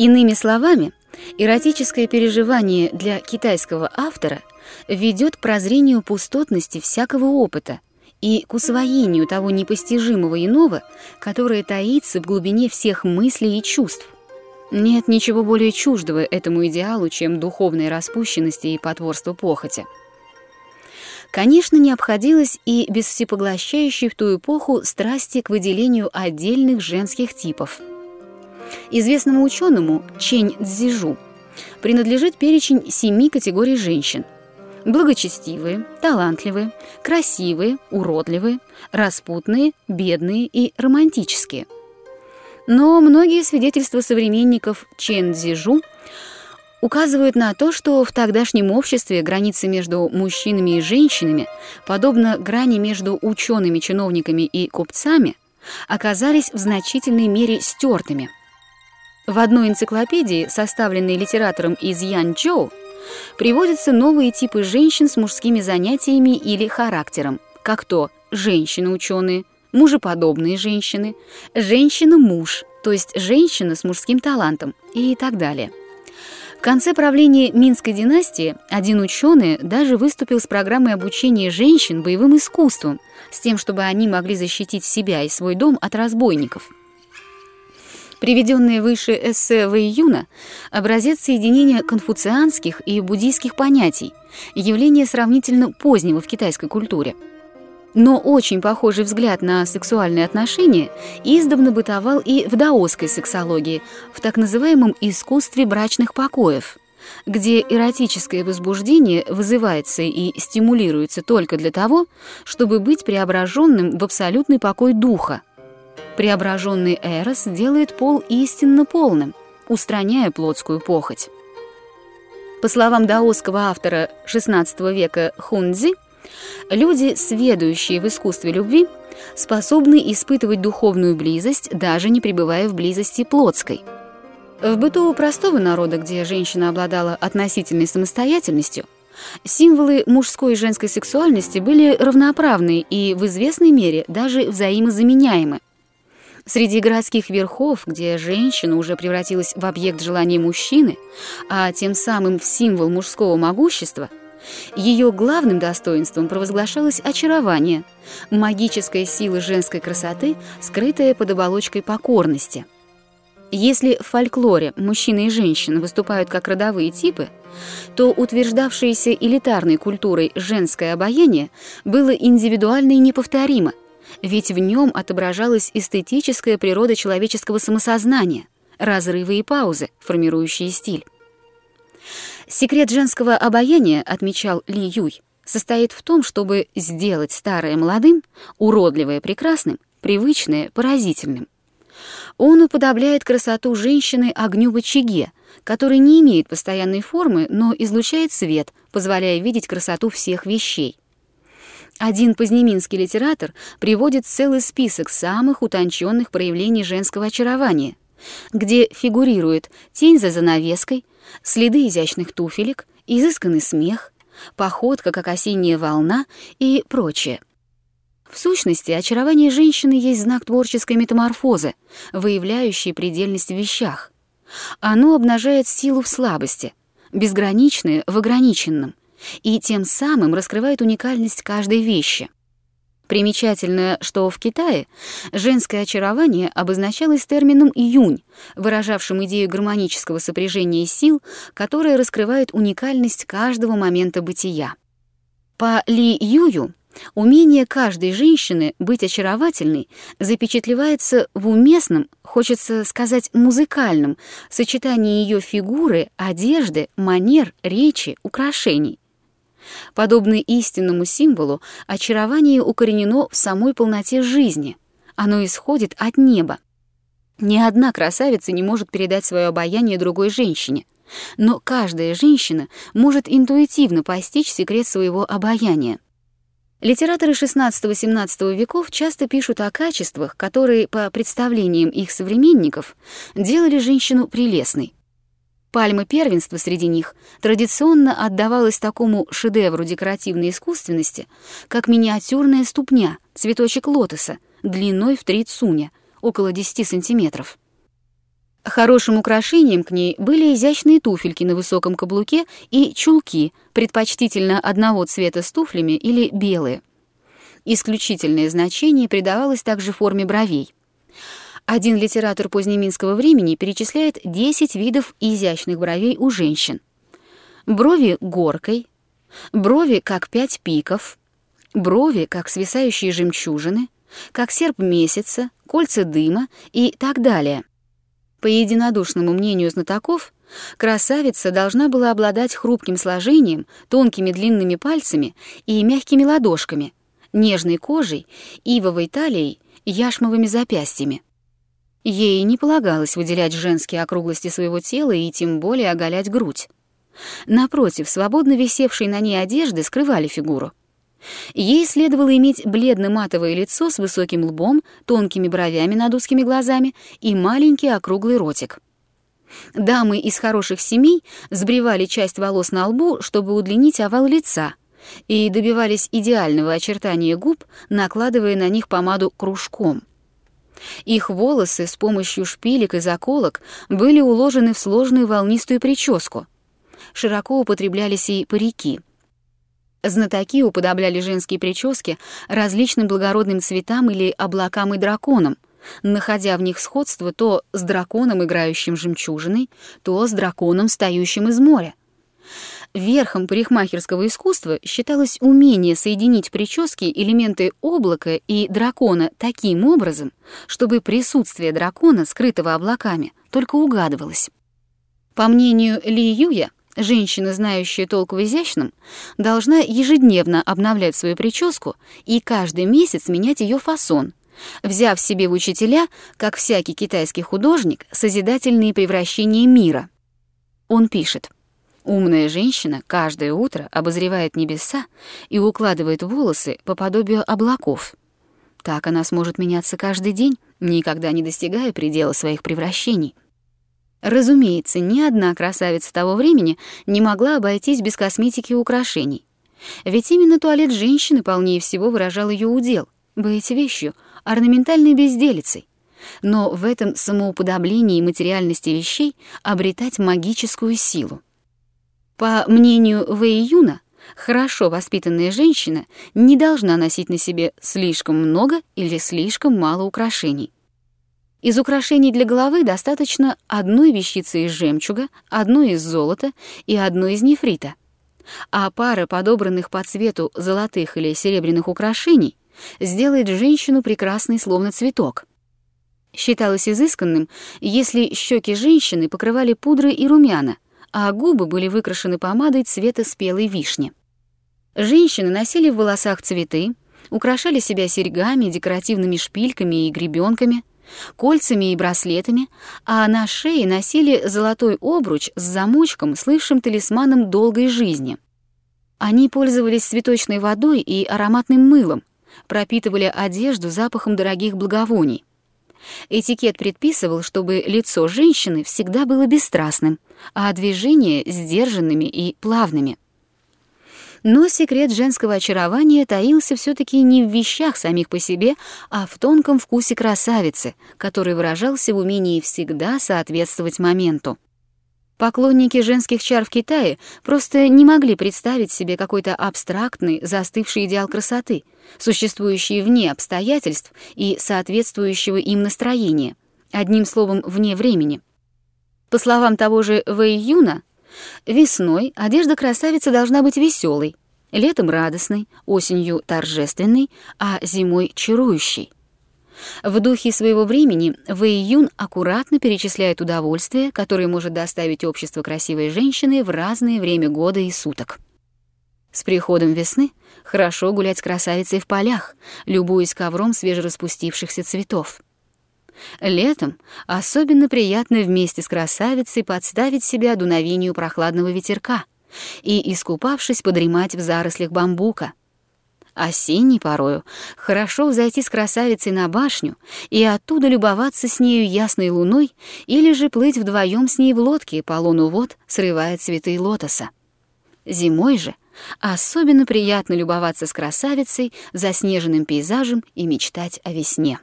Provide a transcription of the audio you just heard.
Иными словами, эротическое переживание для китайского автора ведет к прозрению пустотности всякого опыта и к усвоению того непостижимого иного, которое таится в глубине всех мыслей и чувств. Нет ничего более чуждого этому идеалу, чем духовная распущенность и потворство похоти. Конечно, не обходилось и без всепоглощающей в ту эпоху страсти к выделению отдельных женских типов. Известному ученому Чень Цзижу принадлежит перечень семи категорий женщин. Благочестивые, талантливые, красивые, уродливые, распутные, бедные и романтические. Но многие свидетельства современников Чен Цзижу – указывают на то, что в тогдашнем обществе границы между мужчинами и женщинами, подобно грани между учеными, чиновниками и купцами, оказались в значительной мере стертыми. В одной энциклопедии, составленной литератором из Янчжоу, приводятся новые типы женщин с мужскими занятиями или характером, как то женщины-ученые, мужеподобные женщины, женщина-муж, то есть женщина с мужским талантом и так далее. В конце правления Минской династии один ученый даже выступил с программой обучения женщин боевым искусствам, с тем, чтобы они могли защитить себя и свой дом от разбойников. Приведенное выше эссе Вэйюна – образец соединения конфуцианских и буддийских понятий, явление сравнительно позднего в китайской культуре – но очень похожий взгляд на сексуальные отношения издавна бытовал и в даосской сексологии, в так называемом искусстве брачных покоев, где эротическое возбуждение вызывается и стимулируется только для того, чтобы быть преображенным в абсолютный покой духа. Преображенный Эрос делает пол истинно полным, устраняя плотскую похоть. По словам даосского автора XVI века Хунцзи, Люди, сведущие в искусстве любви, способны испытывать духовную близость, даже не пребывая в близости плотской. В быту простого народа, где женщина обладала относительной самостоятельностью, символы мужской и женской сексуальности были равноправны и в известной мере даже взаимозаменяемы. Среди городских верхов, где женщина уже превратилась в объект желания мужчины, а тем самым в символ мужского могущества – ее главным достоинством провозглашалось очарование, магическая сила женской красоты, скрытая под оболочкой покорности. Если в фольклоре мужчины и женщины выступают как родовые типы, то утверждавшееся элитарной культурой женское обаяние было индивидуально и неповторимо, ведь в нем отображалась эстетическая природа человеческого самосознания, разрывы и паузы, формирующие стиль. Секрет женского обаяния, отмечал Ли Юй, состоит в том, чтобы сделать старое молодым, уродливое прекрасным, привычное поразительным. Он уподобляет красоту женщины огню в очаге, который не имеет постоянной формы, но излучает свет, позволяя видеть красоту всех вещей. Один познеминский литератор приводит целый список самых утонченных проявлений женского очарования, где фигурирует тень за занавеской, следы изящных туфелек, изысканный смех, походка, как осенняя волна и прочее. В сущности, очарование женщины есть знак творческой метаморфозы, выявляющий предельность в вещах. Оно обнажает силу в слабости, безграничное в ограниченном, и тем самым раскрывает уникальность каждой вещи. Примечательно, что в Китае женское очарование обозначалось термином «июнь», выражавшим идею гармонического сопряжения сил, которое раскрывает уникальность каждого момента бытия. По Ли Юю умение каждой женщины быть очаровательной запечатлевается в уместном, хочется сказать, музыкальном сочетании ее фигуры, одежды, манер, речи, украшений. Подобно истинному символу, очарование укоренено в самой полноте жизни. Оно исходит от неба. Ни одна красавица не может передать свое обаяние другой женщине. Но каждая женщина может интуитивно постичь секрет своего обаяния. Литераторы XVI-XVII веков часто пишут о качествах, которые, по представлениям их современников, делали женщину прелестной. Пальма первенства среди них традиционно отдавалась такому шедевру декоративной искусственности, как миниатюрная ступня, цветочек лотоса, длиной в три цуня, около 10 сантиметров. Хорошим украшением к ней были изящные туфельки на высоком каблуке и чулки, предпочтительно одного цвета с туфлями или белые. Исключительное значение придавалось также форме бровей. Один литератор позднеминского времени перечисляет 10 видов изящных бровей у женщин. Брови горкой, брови как пять пиков, брови как свисающие жемчужины, как серп месяца, кольца дыма и так далее. По единодушному мнению знатоков, красавица должна была обладать хрупким сложением, тонкими длинными пальцами и мягкими ладошками, нежной кожей, ивовой талией, яшмовыми запястьями. Ей не полагалось выделять женские округлости своего тела и тем более оголять грудь. Напротив, свободно висевшие на ней одежды скрывали фигуру. Ей следовало иметь бледно-матовое лицо с высоким лбом, тонкими бровями над узкими глазами и маленький округлый ротик. Дамы из хороших семей сбривали часть волос на лбу, чтобы удлинить овал лица, и добивались идеального очертания губ, накладывая на них помаду кружком. Их волосы с помощью шпилек и заколок были уложены в сложную волнистую прическу. Широко употреблялись и парики — Знатоки уподобляли женские прически различным благородным цветам или облакам и драконам, находя в них сходство то с драконом, играющим жемчужиной, то с драконом, стоящим из моря. Верхом парикмахерского искусства считалось умение соединить прически элементы облака и дракона таким образом, чтобы присутствие дракона, скрытого облаками, только угадывалось. По мнению Ли Юя, Женщина, знающая толк в изящном, должна ежедневно обновлять свою прическу и каждый месяц менять ее фасон, взяв себе в учителя, как всякий китайский художник, созидательные превращения мира. Он пишет, «Умная женщина каждое утро обозревает небеса и укладывает волосы по подобию облаков. Так она сможет меняться каждый день, никогда не достигая предела своих превращений». Разумеется, ни одна красавица того времени не могла обойтись без косметики и украшений. Ведь именно туалет женщины полнее всего выражал ее удел, быть вещью, орнаментальной безделицей. Но в этом самоуподоблении материальности вещей обретать магическую силу. По мнению Вэй Юна, хорошо воспитанная женщина не должна носить на себе слишком много или слишком мало украшений. Из украшений для головы достаточно одной вещицы из жемчуга, одной из золота и одной из нефрита. А пара подобранных по цвету золотых или серебряных украшений сделает женщину прекрасной, словно цветок. Считалось изысканным, если щеки женщины покрывали пудрой и румяна, а губы были выкрашены помадой цвета спелой вишни. Женщины носили в волосах цветы, украшали себя серьгами, декоративными шпильками и гребенками, кольцами и браслетами, а на шее носили золотой обруч с замочком, слывшим талисманом долгой жизни. Они пользовались цветочной водой и ароматным мылом, пропитывали одежду запахом дорогих благовоний. Этикет предписывал, чтобы лицо женщины всегда было бесстрастным, а движения — сдержанными и плавными. Но секрет женского очарования таился все-таки не в вещах самих по себе, а в тонком вкусе красавицы, который выражался в умении всегда соответствовать моменту. Поклонники женских чар в Китае просто не могли представить себе какой-то абстрактный, застывший идеал красоты, существующий вне обстоятельств и соответствующего им настроения, одним словом, вне времени. По словам того же Вэй Юна, Весной одежда красавицы должна быть веселой, летом радостной, осенью торжественной, а зимой чарующей. В духе своего времени Вэй Юн аккуратно перечисляет удовольствие, которое может доставить общество красивой женщины в разное время года и суток. С приходом весны хорошо гулять с красавицей в полях, любуясь ковром свежераспустившихся цветов. Летом особенно приятно вместе с красавицей подставить себя дуновению прохладного ветерка и, искупавшись, подремать в зарослях бамбука. Осенней порою хорошо взойти с красавицей на башню и оттуда любоваться с нею ясной луной или же плыть вдвоем с ней в лодке по луну вод, срывая цветы лотоса. Зимой же особенно приятно любоваться с красавицей, заснеженным пейзажем и мечтать о весне.